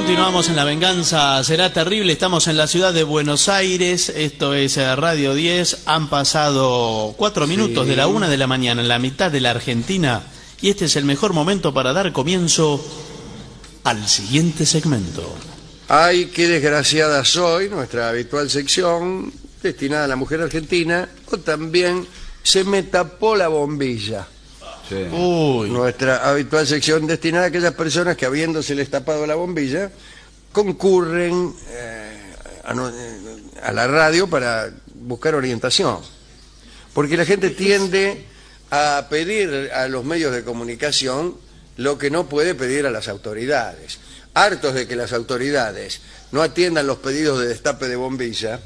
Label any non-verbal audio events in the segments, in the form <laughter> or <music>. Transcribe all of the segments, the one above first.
Continuamos en La Venganza Será Terrible. Estamos en la ciudad de Buenos Aires. Esto es eh, Radio 10. Han pasado cuatro minutos de la una de la mañana en la mitad de la Argentina. Y este es el mejor momento para dar comienzo al siguiente segmento. Ay, qué desgraciada soy, nuestra habitual sección destinada a la mujer argentina, o también se me tapó la bombilla. Uy, Nuestra habitual sección destinada a aquellas personas que habiéndoseles tapado la bombilla concurren eh, a, no- eh, a la radio para buscar orientación. Porque la gente tiende a pedir a los medios de comunicación lo que no puede pedir a las autoridades. Hartos de que las autoridades no atiendan los pedidos de destape de bombilla,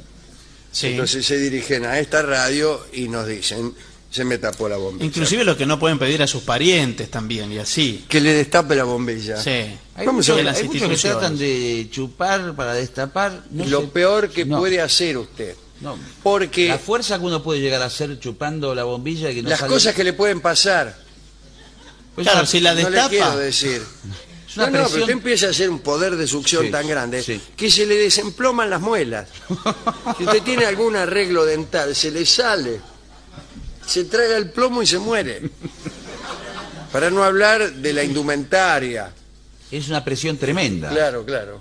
sí. entonces se dirigen a esta radio y nos dicen, se me tapó la bombilla. Inclusive lo que no pueden pedir a sus parientes también, y así. Que le destape la bombilla. Sí. Hay, Vamos a muchos, ver las hay muchos que tratan de chupar para destapar. No lo sé- peor que no, puede hacer usted. no. Porque La fuerza que uno puede llegar a hacer chupando la bombilla y que no las sale- cosas que le pueden pasar, Pues Claro, si la no le destapa. quiero decir. Es una no, no, pero usted empieza a hacer un poder de succión Sí, tan grande sí. que se le desemploman las muelas. <laughs> Si usted tiene algún arreglo dental, se le sale. Se traga el plomo y se muere. Para no hablar de la indumentaria. es una presión tremenda. Claro, claro.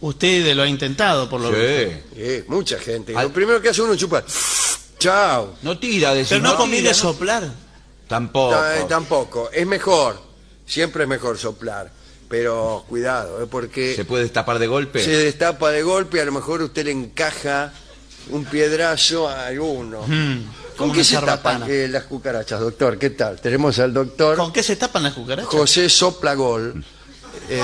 Usted lo ha intentado, por lo que. Sí. Mucha gente. Al- Lo primero que hace uno es chupar. Chao. No tira, decir, Pero no tira, conviene ¿no? soplar. Tampoco. No, eh, tampoco. Es mejor. Siempre es mejor soplar. Pero cuidado, eh, porque ¿Se puede destapar de golpe? se destapa de golpe y a lo mejor usted le encaja un piedrazo a alguno. Mm, ¿Con qué se tapan eh, las cucarachas, doctor? ¿Qué tal? Tenemos al doctor ¿Con qué se tapan las cucarachas? José Soplagol, eh,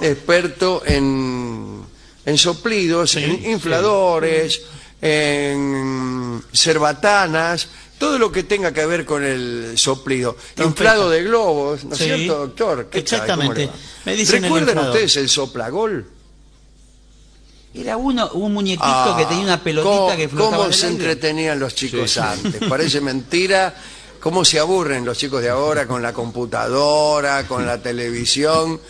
experto en, en soplidos, Sí, en infladores, en cerbatanas, todo lo que tenga que ver con el soplido. Inflado de globos, ¿no es Sí, cierto, doctor? ¿Qué tal? ¿Cómo le exactamente. Me dicen ¿Recuerdan ustedes el soplagol? Era uno, un muñequito que tenía una pelotita Ah, ¿Cómo, que flotaba cómo en el se entretenían los chicos Sí. antes? Parece mentira. ¿Cómo se aburren los chicos de ahora con la computadora, con la televisión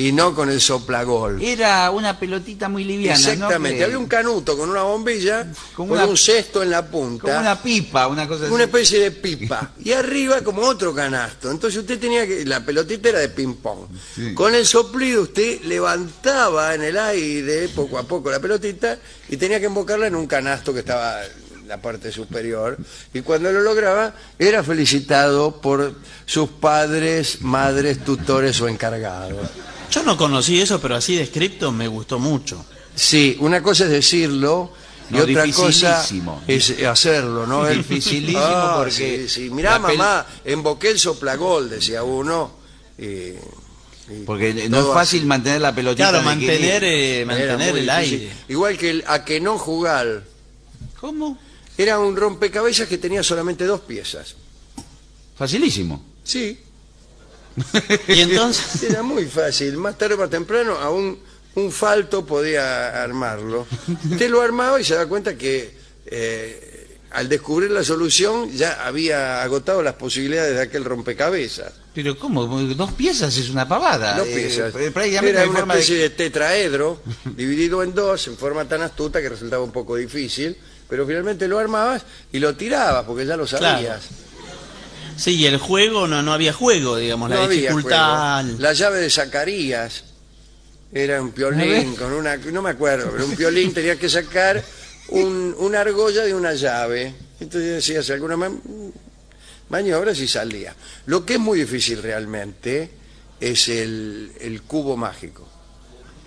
y no con el soplagol? Era una pelotita muy liviana. Exactamente. Había un canuto con una bombilla, con una- un cesto en la punta, Como una pipa, una cosa así. una especie de pipa. <laughs> Y arriba como otro canasto. Entonces usted tenía que... La pelotita era de ping-pong. Con el soplido usted levantaba en el aire poco a poco la pelotita y tenía que embocarla en un canasto que estaba en la parte superior. Y cuando lo lograba, era felicitado por sus padres, madres, tutores o encargados. Yo no conocí eso, pero así descripto me gustó mucho. Sí, una cosa es decirlo y No, otra cosa es hacerlo, ¿no? El- Dificilísimo Ah, porque Sí, sí. Mirá, mamá, emboqué el soplagol, decía uno. y- y Porque no es fácil mantener la pelotita Claro, en mantener, eh, mantener el difícil. aire. Igual que el a que no jugar. ¿Cómo? Era un rompecabezas que tenía solamente dos piezas. Facilísimo. Sí, Y entonces, <laughs> era muy fácil. Más tarde o más temprano, aún un falto podía armarlo. Usted lo armaba y se da cuenta que eh, al descubrir la solución ya había agotado las posibilidades de aquel rompecabezas. Pero ¿cómo? Dos piezas es una pavada. Dos Eh, piezas. prácticamente Era una de- especie de... tetraedro <laughs> dividido en dos en forma tan astuta que resultaba un poco difícil, pero finalmente lo armabas y lo tirabas porque ya lo sabías. Sí, y el juego no, no había juego, digamos, No la dificultad. juego. La llave de Zacarías era un piolín con una... No me acuerdo, pero un piolín <laughs> tenía que sacar un, una argolla de una llave. Entonces decías alguna ma- maniobras y salía. Lo que es muy difícil realmente es el, el cubo mágico.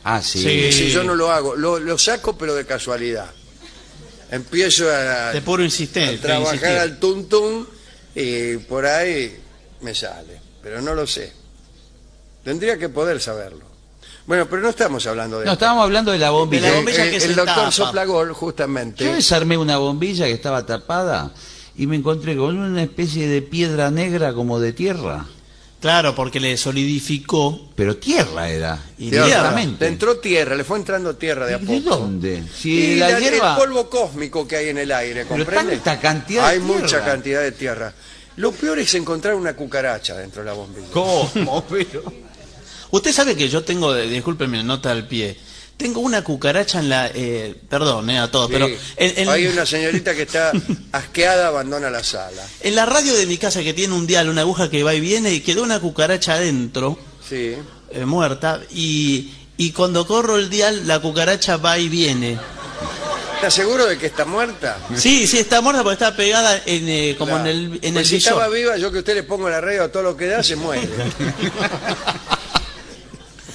Ah, sí. Sí. Si yo no lo hago, lo, lo saco pero de casualidad. Empiezo a, De puro a insistente. trabajar insistir. al tuntún y por ahí me sale, pero no lo sé. Tendría que poder saberlo. Bueno, pero no estamos hablando de No, esto. estábamos hablando de la bombilla. De la bombilla eh, que el se doctor tapa. Soplagol, justamente. Yo desarmé una bombilla que estaba tapada y me encontré con una especie de piedra negra como de tierra. Claro, porque le solidificó. Pero tierra era. Y Tierra. Le entró tierra, le fue entrando tierra de a ¿Y poco. ¿De dónde? Si Y la la- hierba... el polvo cósmico que hay en el aire, Pero ¿comprende? tanta cantidad de Hay tierra. mucha cantidad de tierra. Lo peor es encontrar una cucaracha dentro de la bombilla. ¿Cómo? <laughs> Pero... Usted sabe que yo tengo, discúlpeme, nota al pie, tengo una cucaracha en la... eh, perdón, eh, a todos, pero... En, en- Hay una señorita que está <laughs> asqueada, abandona la sala. en la radio de mi casa que tiene un dial, una aguja que va y viene, y quedó una cucaracha adentro, Sí. eh, muerta, y, y cuando corro el dial, la cucaracha va y viene. ¿Está seguro de que está muerta? Sí, sí, está muerta porque está pegada en, eh, como Claro. en el, en Pues el si visor. estaba viva, yo que usted le pongo la radio todo lo que da, se muere. <laughs>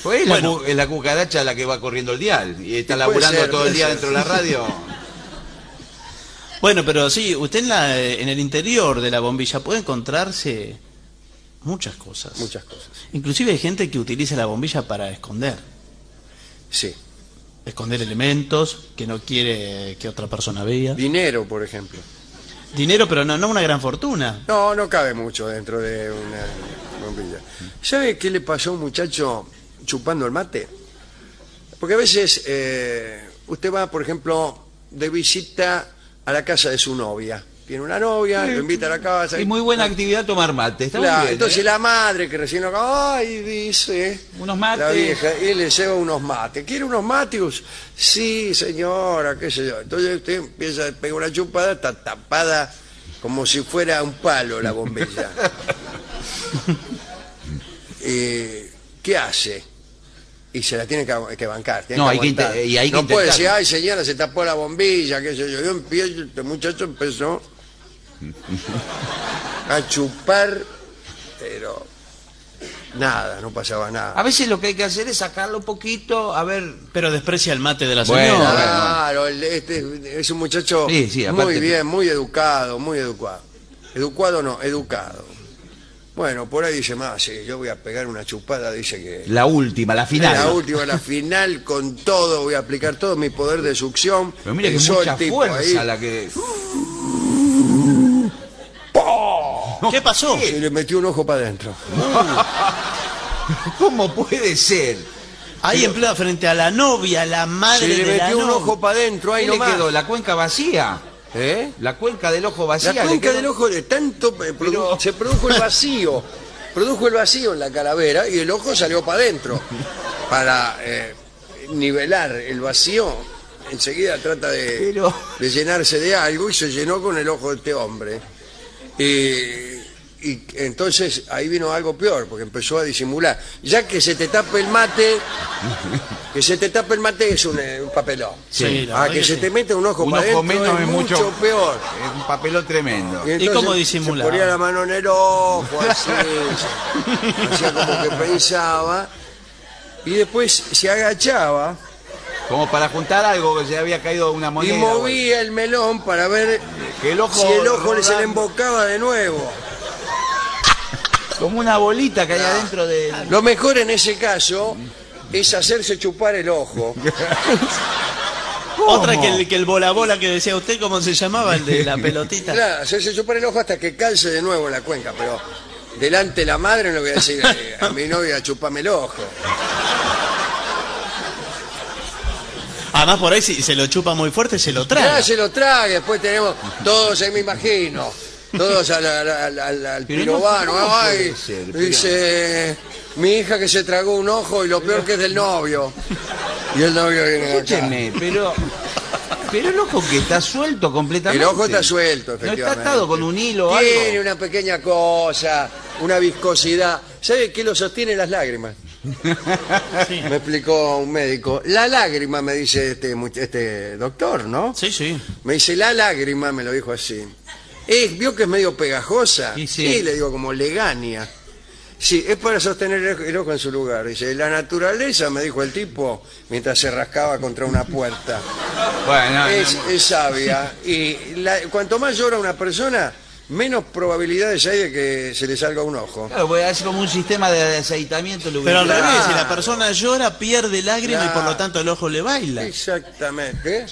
Pues es la, Bueno. cu- es la cucaracha la que va corriendo el dial y está laburando ser, todo el día ser. dentro de la radio. <laughs> Bueno, pero sí, usted en, la, en el interior de la bombilla puede encontrarse muchas cosas. Muchas cosas. Inclusive hay gente que utiliza la bombilla para esconder. Sí. Esconder elementos que no quiere que otra persona vea. Dinero, por ejemplo. Dinero, pero no, no una gran fortuna. No, no cabe mucho dentro de una bombilla. ¿Sabe qué le pasó a un muchacho chupando el mate? Porque a veces eh, usted va, por ejemplo, de visita a la casa de su novia. Tiene una novia, lo invita a la casa. Y muy buena actividad tomar mate. Está Claro, muy bien. entonces ¿eh? la madre que recién lo ay, dice. Unos mates. La vieja, y le lleva unos mates. ¿Quiere unos mates? Sí, señora, qué sé yo. Entonces usted empieza a pegar una chupada, está tapada como si fuera un palo la bombilla. <laughs> Eh, ¿Qué hace? Y se la tiene que, que bancar. tiene No, hay que aguantar. inte- y hay que no puede decir, ay señora, se tapó la bombilla, qué sé yo. Yo empiezo, este muchacho empezó a chupar, pero nada, no pasaba nada. A veces lo que hay que hacer es sacarlo un poquito, a ver... Pero desprecia el mate de la Bueno, señora. Claro, el- este es un muchacho Sí, sí, aparte- muy bien, muy educado, muy educado. Educado no, educado. Bueno, por ahí dice más, sí, yo voy a pegar una chupada, dice que... La última, la final. La última, la final, con todo, voy a aplicar todo mi poder de succión. Pero mire que mucha fuerza ahí, la que... ¿Qué pasó? Se le metió un ojo para adentro. <laughs> ¿Cómo puede ser? Ahí en plena frente a la novia, la madre Se le de la metió un novia. ojo para adentro, ahí ¿Qué le quedó? ¿La cuenca vacía? ¿Eh? La cuenca del ojo vacía. La cuenca quedó? del ojo de tanto eh, produ- Pero- se produjo el vacío, <laughs> produjo el vacío en la calavera y el ojo salió para adentro para eh, nivelar el vacío. Enseguida trata de, Pero- de llenarse de algo y se llenó con el ojo de este hombre. Y, y entonces ahí vino algo peor porque empezó a disimular. Ya que se te tape el mate, <laughs> que se te tape el mate es un, eh, un papelón. Sí, la a verdad que que se sí. te mete un ojo Un para ojo adentro menos es mucho, mucho- peor. Es un papelón tremendo. Y entonces cómo Se disimulaba? ponía la mano en el ojo, así, <laughs> hacía como que pensaba, y después se agachaba Como para juntar algo que se había caído una y moneda. movía el melón para ver Que el ojo si el ojo le se le rodando. embocaba de nuevo. Como una bolita que hay adentro de... Lo mejor en ese caso es hacerse chupar el ojo. <laughs> Otra que el, que el bola bola que decía usted, ¿cómo se llamaba? El de la <laughs> pelotita. Claro, hacerse chupar el ojo hasta que calce de nuevo la cuenca, pero delante de la madre no le voy a decir eh, a mi novia chupame el ojo. Además, por ahí, si se lo chupa muy fuerte, se lo Ya traga. se lo trague, después tenemos todos ahí me imagino, todos al, al, al- al- no, pirobano, ¿cómo ay, ser? Dice mi hija que se tragó un ojo y lo peor que es del novio. Y el novio viene acá. Escúcheme, pero... Pero el ojo que está suelto completamente. El ojo está suelto, No efectivamente. está atado con un hilo o Tiene algo. una pequeña cosa, una viscosidad. ¿Sabe qué lo sostiene las lágrimas? <laughs> Me explicó un médico. La lágrima, me dice este, este doctor, ¿no? Sí, sí. Me dice, la lágrima, me lo dijo así. Es, ¿Vio que es medio pegajosa? Y sí. le digo, como legania. Sí, es para sostener el ojo en su lugar. Dice, la naturaleza, me dijo el tipo, mientras se rascaba contra una puerta. Bueno, no, Es, no. es sabia. Y la- cuanto más llora una persona, menos probabilidades hay de que se le salga un ojo. Claro, porque hace como un sistema de aceitamiento Pero al revés, si la persona llora, pierde lágrima y por lo tanto el ojo le baila. Exactamente.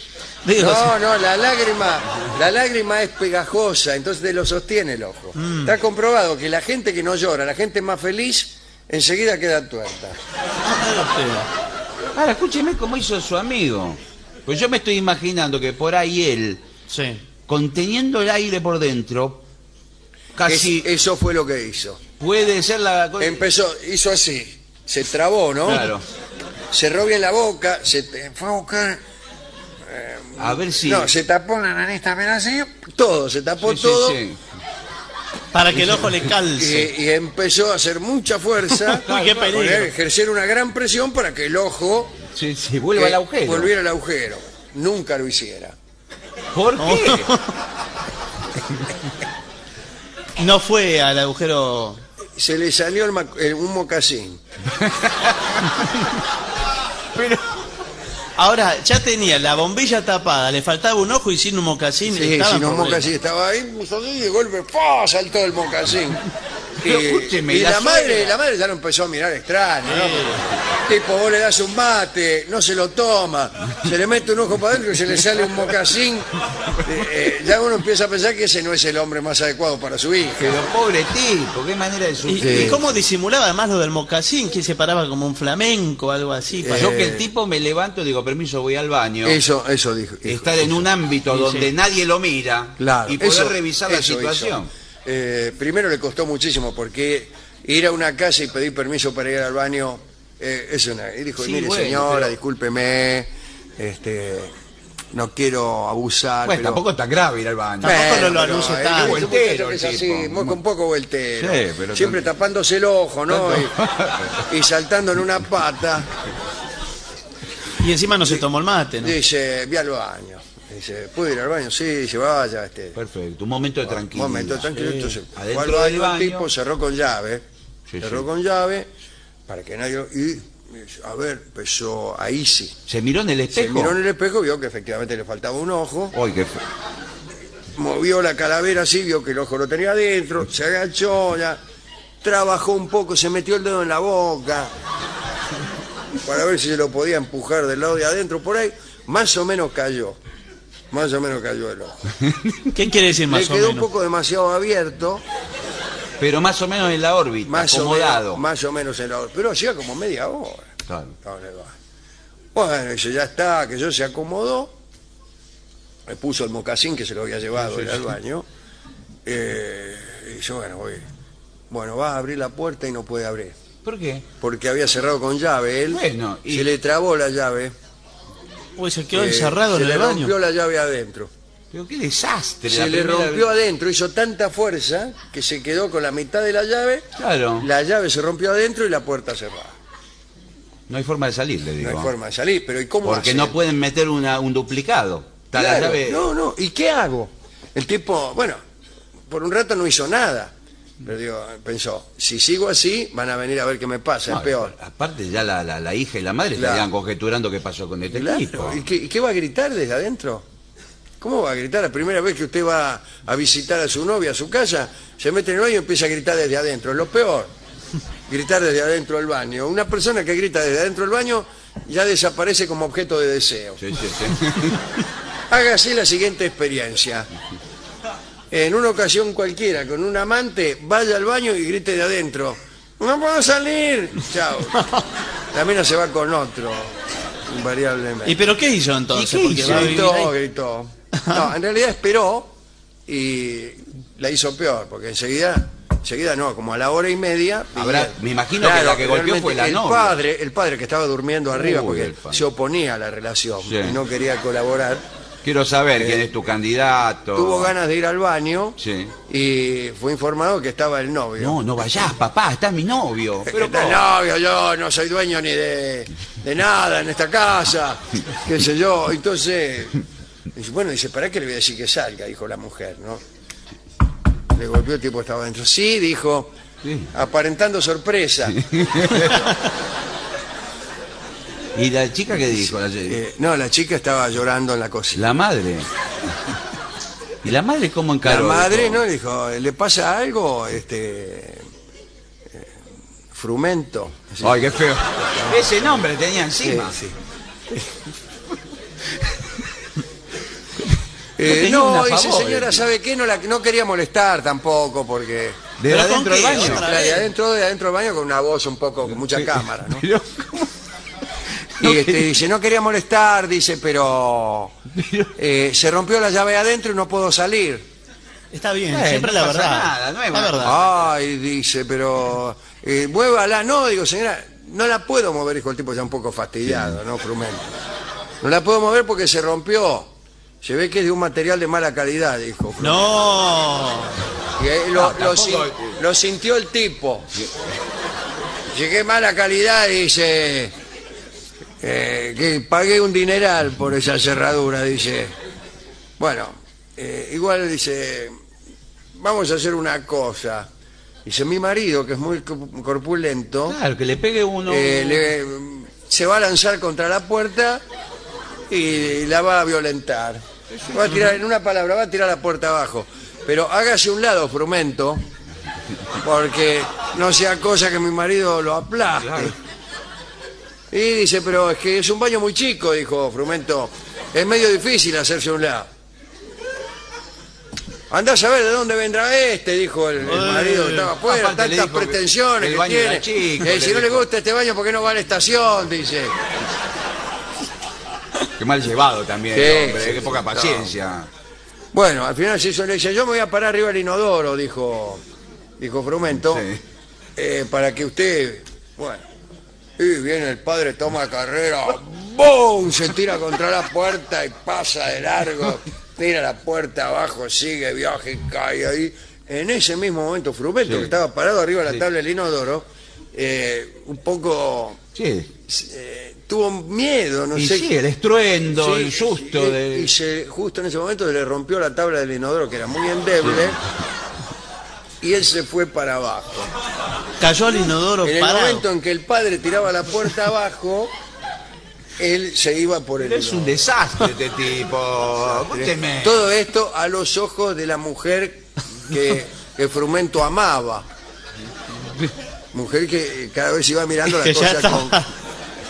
Digo, No, no, la lágrima, la lágrima es pegajosa, entonces te lo sostiene el ojo. Mm. Está comprobado que la gente que no llora, la gente más feliz, enseguida queda tuerta. Ahora, escúcheme cómo hizo su amigo. Pues yo me estoy imaginando que por ahí él, Sí. conteniendo el aire por dentro, casi Es- eso fue lo que hizo. puede ser la cosa. Empezó, hizo así. se trabó, ¿no? Claro. Cerró bien la boca, se te- fue a buscar... A ver si... No, se tapó la nariz también así, todo, se tapó Sí, sí, todo sí. Para que el ojo le calce. y empezó a hacer mucha fuerza, Uy, qué peligro. poner- ejercer una gran presión para que el ojo Sí, sí, vuelva eh, al agujero. volviera al agujero. Nunca lo hiciera. ¿Por qué? <laughs> No fue al agujero. Se le salió el ma- el- un mocasín. <laughs> Pero... Ahora, ya tenía la bombilla tapada, le faltaba un ojo y sin un mocasín. Sí, estaba si en no, problemas. mocasín estaba ahí, puso así, y de golpe ¡pah! saltó el mocasín. Pero Y- escúcheme, y la la, madre, suegra- la madre ya lo empezó a mirar extraño, ¿no? Tipo, vos le das un mate, no se lo toma, se le mete un ojo para adentro y se le sale un mocasín. Eh, eh, ya uno empieza a pensar que ese no es el hombre más adecuado para su hija. Pero pobre tipo, qué manera de ¿Y, sufrir. y cómo disimulaba además lo del mocasín? Que se paraba como un flamenco, algo así. para- Yo que el tipo me levanto y digo, permiso, voy al baño. Eso, eso dijo. estar en eso. un ámbito donde sí. nadie lo mira Claro, y poder eso- revisar la eso situación. Eh, primero le costó muchísimo porque ir a una casa y pedir permiso para ir al baño eh, es una. Y dijo, Sí, mire bueno, señora, pero- discúlpeme, este, no quiero abusar. Bueno, pero- tampoco está grave ir al baño. Tampoco no lo eh, es un que el es así, muy, con poco vueltero. Sí, pero Siempre tanto- tapándose el ojo, ¿no? Y, y saltando en una pata. Y encima no se tomó el mate, ¿no? Dice, vi al baño. Dice, ¿puedo ir al baño? Sí, dice, vaya. Este, Perfecto, un momento de Un tranquilidad. momento tranquilo, entonces fue al del baño, el tipo cerró con llave, Sí, cerró sí. con llave para que nadie y a ver, empezó ahí sí. ¿Se miró en el Se espejo? miró en el espejo, vio que efectivamente le faltaba un ojo, Ay, qué fe- movió la calavera así, vio que el ojo lo tenía adentro, se agachó, ya trabajó un poco, se metió el dedo en la boca para ver si se lo podía empujar del lado de adentro por ahí, más o menos cayó. Más o menos cayó el ojo. <laughs> ¿Qué quiere decir Le más o quedó un menos? poco demasiado abierto, Pero más o menos en la órbita, más o, acomodado. menos, más o menos en la hora. Pero hacía como media hora. Claro. No, le va. Bueno, dice, ya está, que yo se acomodó. Me puso el mocasín que se lo había llevado él al baño. Eh, y yo, bueno, voy. Bueno, va a abrir la puerta y no puede abrir. ¿Por qué? Porque había cerrado con llave él. Bueno, y- Se le trabó la llave. Uy, se quedó eh, encerrado se en le el baño. rompió la llave adentro. Pero qué desastre. Se le rompió vez. adentro, hizo tanta fuerza que se quedó con la mitad de la llave. Claro. La llave se rompió adentro y la puerta cerrada. No hay forma de salir, le No digo. hay forma de salir, pero ¿y cómo Porque no pueden meter una, un duplicado. Está la Claro, llave- No, no, ¿y qué hago? El tipo, bueno, por un rato no hizo nada. Pero digo, pensó, si sigo así, van a venir a ver qué me pasa, No, es peor. Aparte ya la, la- la hija y la madre Claro. estarían conjeturando qué pasó con este Claro, tipo. ¿Y qué, y qué va a gritar desde adentro? ¿Cómo va a gritar la primera vez que usted va a visitar a su novia a su casa? Se mete en el baño y empieza a gritar desde adentro. Es lo peor. Gritar desde adentro del baño. Una persona que grita desde adentro del baño ya desaparece como objeto de deseo. Sí, sí, sí. Hágase la siguiente experiencia. En una ocasión cualquiera, con un amante, vaya al baño y grite de adentro. ¡No puedo salir! Chao. <laughs> La mina se va con otro, invariablemente. ¿Y pero qué hizo entonces? ¿Y qué Porque hizo? va a vivir Gritó, ahí. gritó. No, en realidad esperó y la hizo peor, porque enseguida, enseguida no, como a la hora y media. Habrá- me imagino que la que golpeó fue la el novia. padre, el padre que estaba durmiendo arriba Uy, porque se oponía a la relación Sí. y no quería colaborar. Quiero saber quién es tu candidato. Eh, Tuvo ganas de ir al baño Sí. y fue informado que estaba el novio. No, no vayas, papá, está mi novio. Que Pero está el ¿cómo? novio, yo no soy dueño ni de, de nada en esta casa, qué sé yo. Entonces, dice, bueno, dice, ¿para qué le voy a decir que salga? Dijo la mujer, ¿no? Le golpeó, el tipo estaba dentro. Sí, dijo, aparentando sorpresa. <laughs> ¿Y la chica qué dijo? La, Eh, no, la chica estaba llorando en la cocina. la madre. ¿Y la madre cómo La encaró? madre, Dijo, ¿no? Dijo, ¿le pasa algo? Este... eh, Frumento. Así. Ay, qué feo. <laughs> Ese nombre tenía encima. Sí. <laughs> Eh, no, dice señora, ¿sabe qué? No, la, no quería molestar tampoco porque... ¿De ¿Pero adentro del baño? La de adentro, de adentro del baño con una voz un poco, con mucha cámara, ¿no? <laughs> Pero, ¿cómo? Y este, dice, no quería molestar, dice, pero eh, se rompió la llave adentro y no puedo salir. Está bien, Eh, siempre no la pasa verdad. nada, no es la verdad. Ay, dice, pero eh, muévala. No, digo, señora, no la puedo mover, dijo el tipo ya un poco fastidiado, ¿no, Frumento? No la puedo mover porque se rompió. Se ve que es de un material de mala calidad, dijo Frumento. No. Y, eh, lo, No, lo tampoco- sin- lo sintió el tipo. Llegué mala calidad dice eh, que pagué un dineral por esa cerradura, dice. Bueno, eh, igual dice, vamos a hacer una cosa. Dice, mi marido, que es muy co- corpulento, Claro, que le pegue uno. eh, le- se va a lanzar contra la puerta y la va a violentar. Va a tirar, <laughs> en una palabra, va a tirar la puerta abajo. Pero hágase un lado, Frumento, porque no sea cosa que mi marido lo aplaste. Claro. Y dice, pero es que es un baño muy chico, dijo Frumento. Es medio difícil hacerse un lado. Andá a saber de dónde vendrá este, dijo el, el marido que estaba afuera, tantas pretensiones que tiene. chico, Eh, si no le gusta este baño, ¿por qué no va a la estación? Dice. Qué mal llevado también, Sí, hombre. sí, qué sí, poca no. paciencia. Bueno, al final se hizo, le dice, yo me voy a parar arriba del inodoro, dijo, dijo Frumento, eh, para que usted, bueno, y viene el padre, toma carrera, ¡boom! Se tira contra la puerta y pasa de largo, tira la puerta abajo, sigue viaje, cae ahí. En ese mismo momento, Frumento, Sí. que estaba parado arriba de la Sí. tabla del inodoro, eh, un poco Sí. eh, tuvo miedo, no y sé sí, el estruendo, el susto y, de... y se, justo en ese momento se le rompió la tabla del inodoro, que era muy endeble, y él se fue para abajo. Cayó al inodoro En el parado. momento en que el padre tiraba la puerta abajo, él se iba por el es un desastre este tipo. Escúcheme. Todo esto a los ojos de la mujer que, que Frumento amaba. Mujer que cada vez iba mirando Que las ya cosas estaba-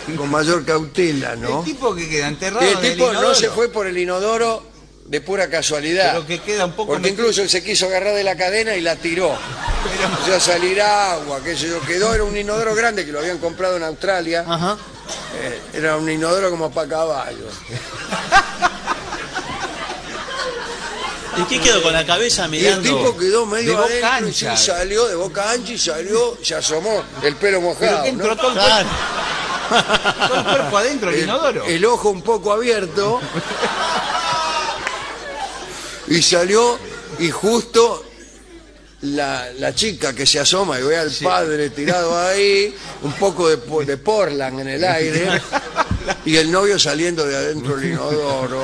con, con mayor cautela, ¿no? El tipo que queda enterrado Y en el el tipo no inodoro. se fue por el inodoro de pura casualidad. Pero que queda un poco Porque metido. incluso él se quiso agarrar de la cadena y la tiró. O sea, salir agua, qué sé yo. Quedó, era un inodoro grande que lo habían comprado en Australia. Ajá. Eh, era un inodoro como para caballos. ¿Y qué quedó con la cabeza Y el mirando? tipo quedó medio De boca adentro y ancha. sí, salió de boca ancha y salió, se asomó el pelo Pero mojado. entró todo el, Claro. cuerpo, todo el cuerpo adentro el, inodoro. el ojo un poco abierto <laughs> y salió y justo la, la chica que se asoma y ve al padre tirado ahí, un poco de, de Portland en el aire y el novio saliendo de adentro del inodoro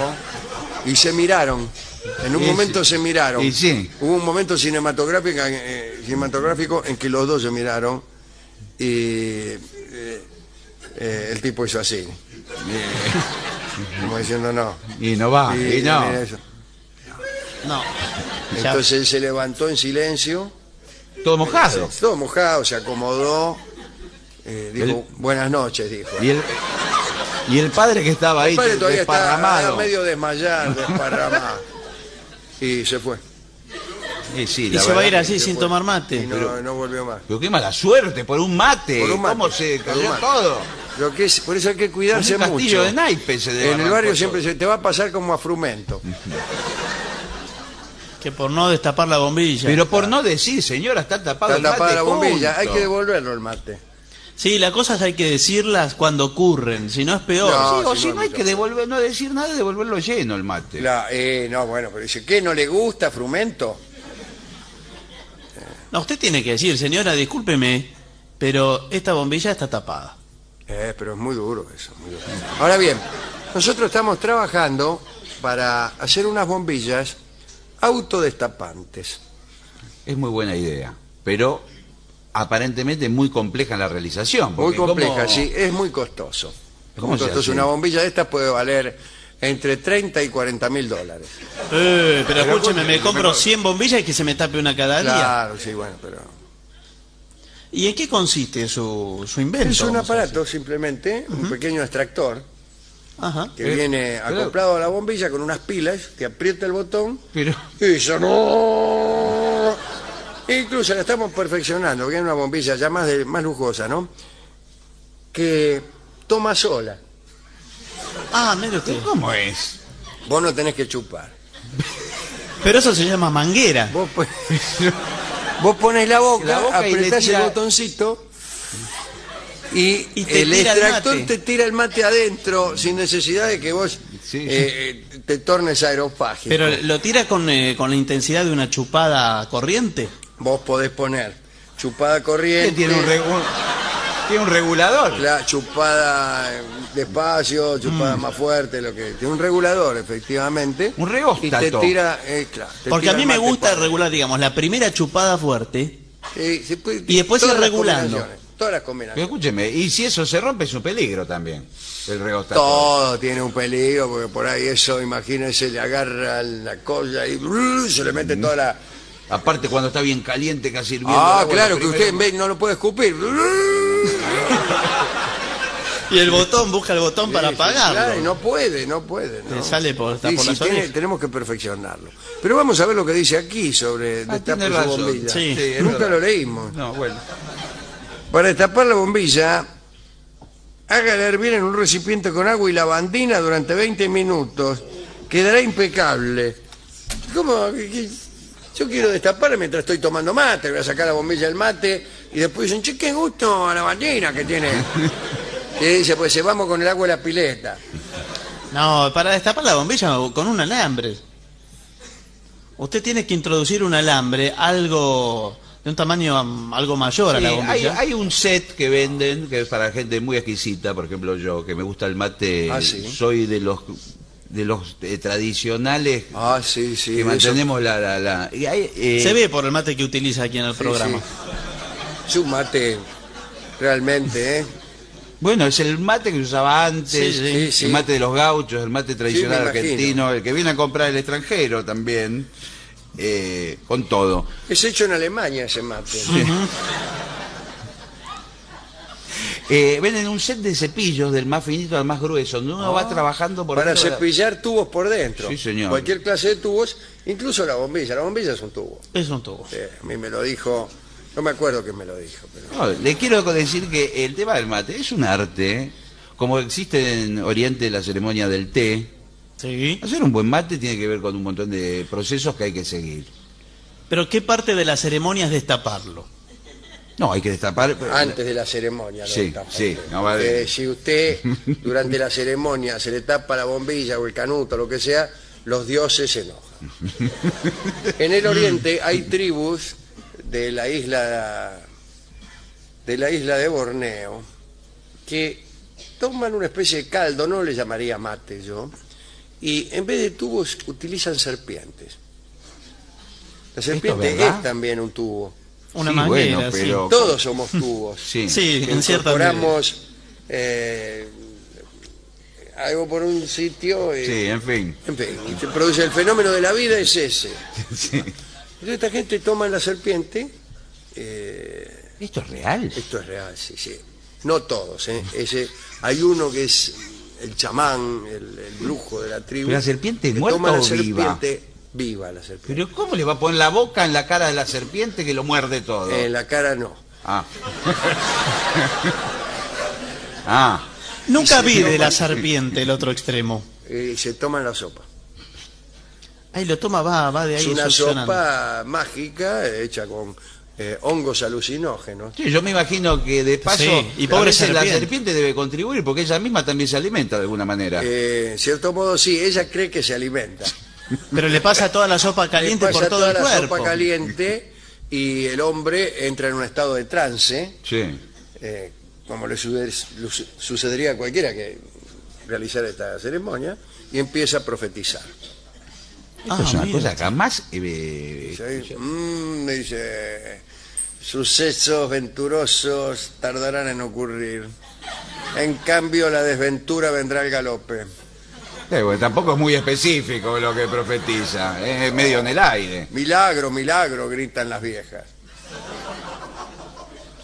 y se miraron. En un Y momento sí. se miraron. Y sí. Hubo un momento cinematográfico, eh, cinematográfico en que los dos se miraron y eh, eh, el tipo hizo así. Como diciendo no. Y no va, Y- y no. No. Entonces él se levantó en silencio, Todo mojado. todo mojado, se acomodó, eh, dijo buenas noches, dijo. Y el, y el padre que estaba ahí, El padre todavía está desparramado. medio desmayar, desparramado. <laughs> Y se fue. Sí, sí, Y la se va a ir así sin fue. tomar Y mate. no, no volvió más. Pero qué mala suerte, por un mate. Por un mate, ¿Cómo se por un cayó mate. todo? Lo que es, por eso hay que cuidarse un castillo mucho. de naipes se En el barrio todo. siempre se te va a pasar como a frumento. <laughs> Que por no destapar la bombilla. Pero por no decir, señora, está tapado Está el tapada mate, la bombilla, hay que devolverlo el mate. Sí, las cosas hay que decirlas cuando ocurren, si no es peor. No. Sí, o si no, no hay que devolver, no decir nada, devolverlo lleno el mate. La- eh, no, bueno, pero dice, ¿qué no le gusta frumento? No, usted tiene que decir, señora, discúlpeme, pero esta bombilla está tapada. Eh, pero es muy duro eso. muy duro. Ahora bien, nosotros estamos trabajando para hacer unas bombillas autodestapantes. Es muy buena idea, pero aparentemente muy compleja en la realización. Muy porque ¿cómo- compleja, sí, es muy costoso. Es ¿Cómo muy se costoso. hace? Una bombilla de estas puede valer entre 30 y 40 mil dólares. Eh, pero, Pero escúcheme, me compro mejor. 100 bombillas y que se me tape una cada día. Claro, sí, bueno, pero... ¿Y en qué consiste su, su invento? Es un aparato simplemente, un pequeño extractor? Ajá. que Pero- viene pero- acoplado a la bombilla con unas pilas, que aprieta el botón Pero, y sonó. Incluso la estamos perfeccionando, porque es una bombilla ya más, de, más lujosa, ¿no? Que toma sola. Ah, mire usted. ¿cómo es? Vos no tenés que chupar. Pero eso se llama manguera. Vos, pon- <laughs> vos pones la boca, La boca apretás tira- el botoncito y, Y te el el extractor mate. te tira el mate adentro sin necesidad de que vos Sí. eh, eh, te tornes aeropágico. Pero lo tira con, eh, con la intensidad de una chupada corriente. Vos podés poner chupada corriente, Tiene un, re- un- tiene un regulador. la chupada despacio, Mm. chupada más fuerte, lo que tiene un regulador efectivamente. Un Y te regóstato. tira, eh, claro, te Porque tira a mí el me gusta regular, digamos, la primera chupada fuerte. Sí, se puede- Y después ir las regulando. Todas las Pero combinaciones. escúcheme, y si eso se rompe es un peligro también, el regóstato. Todo tiene un peligro, porque por ahí eso, imagínense, le agarra la cosa y brrr, se le mete toda la... Aparte cuando está bien caliente, casi hirviendo. Ah, agua, claro, que usted en vez no lo puede escupir. Y el botón, busca el botón para Sí, apagarlo. claro, y no puede, no puede. sale por- está Sí, por sí, las tiene- orejas. tenemos que perfeccionarlo. Pero vamos a ver lo que dice aquí sobre Ah, destape su bombilla. Sí. Sí, es Nunca verdad. lo leímos. No, bueno. Para destapar la bombilla, hágala hervir en un recipiente con agua y lavandina durante 20 minutos. Quedará impecable. ¿Cómo? Yo quiero destaparla mientras estoy tomando mate, voy a sacar la bombilla del mate y después dicen, che, qué gusto a la lavandina que tiene. <laughs> Y dice, pues se vamos con el agua de la pileta. No, para destapar la bombilla con un alambre. Usted tiene que introducir un alambre, algo de un tamaño mm, algo mayor a Sí, la hay, bombilla. hay un set que venden que es para gente muy exquisita, por ejemplo yo, que me gusta el mate, Ah, ¿sí? soy de los de los eh, tradicionales Ah, sí, sí. que eso- mantenemos la... la, la- y hay, eh, Se ve por el mate que utiliza aquí en el sí, programa. sí. Es un mate, realmente, ¿eh? Bueno, es el mate que se usaba antes, Sí, sí. Sí, sí. el mate de los gauchos, el mate tradicional argentino, el que viene a comprar el extranjero también, eh, con todo. Es hecho en Alemania ese mate. Eh, venden un set de cepillos del más finito al más grueso, donde uno va trabajando por Ah. Para dentro de la- cepillar tubos por dentro. Sí, señor. Cualquier clase de tubos, incluso la bombilla. La bombilla es un tubo. Es un tubo. Eh, a mí me lo dijo, no me acuerdo quién me lo dijo. Pero... No, le quiero decir que el tema del mate es un arte, como existe en Oriente la ceremonia del té. Sí. Hacer un buen mate tiene que ver con un montón de procesos que hay que seguir. Pero ¿qué parte de la ceremonia es destaparlo? No, hay que destapar. Antes de la ceremonia. Sí, tapa sí, no vale. Porque si usted <laughs> durante la ceremonia se le tapa la bombilla o el canuto, lo que sea, los dioses se enojan. <laughs> En el oriente hay tribus de la isla de la isla de Borneo que toman una especie de caldo, no le llamaría mate yo, y en vez de tubos utilizan serpientes. La serpiente es también un tubo. Una Sí, manguera, bueno, sí. pero- Todos somos tubos. <laughs> Sí. Sí, en cierta eh, algo por un sitio y, Sí, en fin. en fin, y se produce el fenómeno de la vida es ese. <laughs> Sí. Entonces esta gente toma la serpiente, eh, ¿Esto es real? esto es real, sí, sí. No todos, ¿eh? Ese, hay uno que es el chamán, el, el brujo de la tribu. ¿Pero la serpiente muerta toma la o viva? serpiente viva la serpiente. ¿Pero cómo le va a poner la boca en la cara de la serpiente que lo muerde todo? En la cara no. Ah. <laughs> ah. Nunca vi de toma- la serpiente el otro extremo. Y se toman la sopa. Ahí lo toma, va, va de ahí Es una sopa mágica hecha con eh, hongos alucinógenos. Sí, yo me imagino que de paso Sí, y pobre la serpiente. serpiente debe contribuir porque ella misma también se alimenta de alguna manera. Eh, en cierto modo, sí, ella cree que se alimenta. Pero le pasa toda la sopa caliente Le pasa por todo toda el la cuerpo. sopa caliente y el hombre entra en un estado de trance, Sí. eh, como le sucedería a cualquiera que realizara esta ceremonia, y empieza a profetizar. Esto Ah, es una mira. cosa jamás... eh, Dice, "Mm", dice, sucesos venturosos tardarán en ocurrir. En cambio, la desventura vendrá al galope. eh, bueno, tampoco es muy específico lo que profetiza, eh, es medio en el aire. Milagro, milagro, gritan las viejas.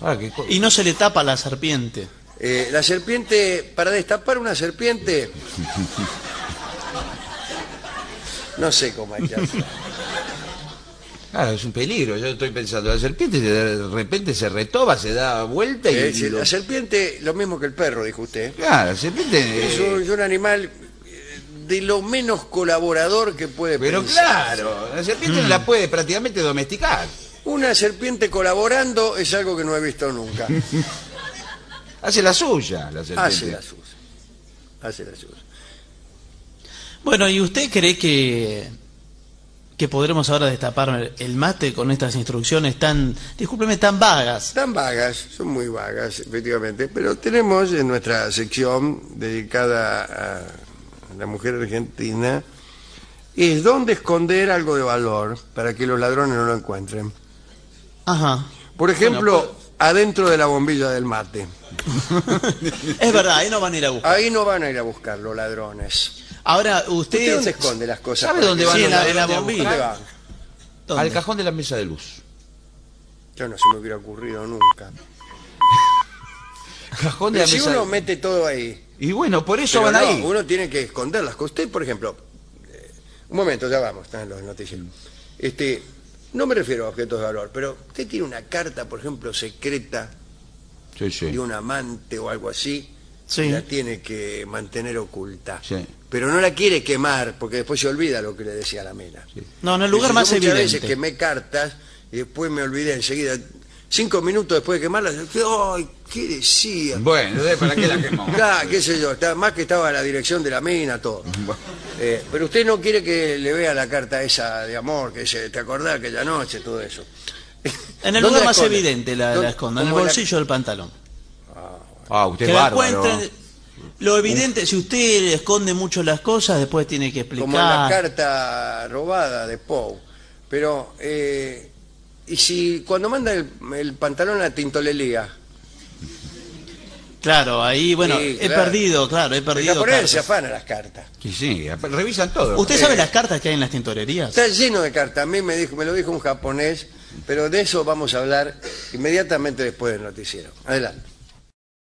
Ah, qué Y no se le tapa la serpiente. Eh, la serpiente, para destapar una serpiente, <laughs> no sé cómo hay que hacer. <laughs> Claro, es un peligro, yo estoy pensando, la serpiente de repente se retoba, se da vuelta y... Eh, si lo- La serpiente, lo mismo que el perro, dijo usted, Claro, la serpiente... es un, es un animal eh, de lo menos colaborador que puede Pero pensar. claro, la serpiente la puede prácticamente domesticar. Una serpiente colaborando es algo que no he visto nunca. <laughs> Hace la suya, la serpiente. Hace la suya. Hace la suya. Bueno, ¿y usted cree que, que podremos ahora destapar el mate con estas instrucciones tan, discúlpeme, tan vagas? Tan vagas, son muy vagas, efectivamente, pero tenemos en nuestra sección dedicada a la mujer argentina, es dónde esconder algo de valor para que los ladrones no lo encuentren. Ajá. Por ejemplo, adentro de la bombilla del mate. <laughs> Es verdad, ahí no van a ir a buscar. Ahí no van a ir a buscar los ladrones. Ahora, ¿Usted usted... dónde esconde las cosas? ¿Sabe dónde van Sí, la- la a bombilla. ¿Dónde. Al cajón de la mesa de luz. Yo no se me hubiera ocurrido nunca. <laughs> Cajón de Pero la si mesa uno de- mete todo ahí, Y bueno, por eso pero van no, ahí. uno tiene que esconder las cosas. Usted, por ejemplo, eh, un momento, ya vamos, están los noticias. Este, no me refiero a objetos de valor, pero usted tiene una carta, por ejemplo, secreta Sí, sí. de un amante o algo así, Sí. y la tiene que mantener oculta. Sí. Pero no la quiere quemar, porque después se olvida lo que le decía la mena. No, en el lugar Dice, más muchas evidente. veces quemé cartas y después me olvidé enseguida. Cinco minutos después de quemarlas, dije, ¡ay, qué decía! Bueno, entonces, ¿para qué la quemó? <laughs> Claro, qué sé yo, está, más que estaba la dirección de la mina, todo. Eh, pero usted no quiere que le vea la carta esa de amor, que dice, ¿te acordás aquella noche? Todo eso. En el ¿Dónde lugar la más esconde? evidente la, la ¿Dónde- escondo, en el la- bolsillo del pantalón. Ah, usted Que es la bárbaro. encuentren- Lo evidente, si usted esconde mucho las cosas, después tiene que explicar. Como en la carta robada de Poe. Pero, eh, ¿y si cuando manda el, el pantalón a la tintolería? Claro, ahí, bueno, Sí, he claro. perdido, claro, he perdido. por él cartas. se afana las cartas. Que sí, revisan todo. ¿Usted sabe las cartas que hay en las tintorerías? Está lleno de cartas. A mí me, dijo, me lo dijo un japonés, pero de eso vamos a hablar inmediatamente después del noticiero. Adelante.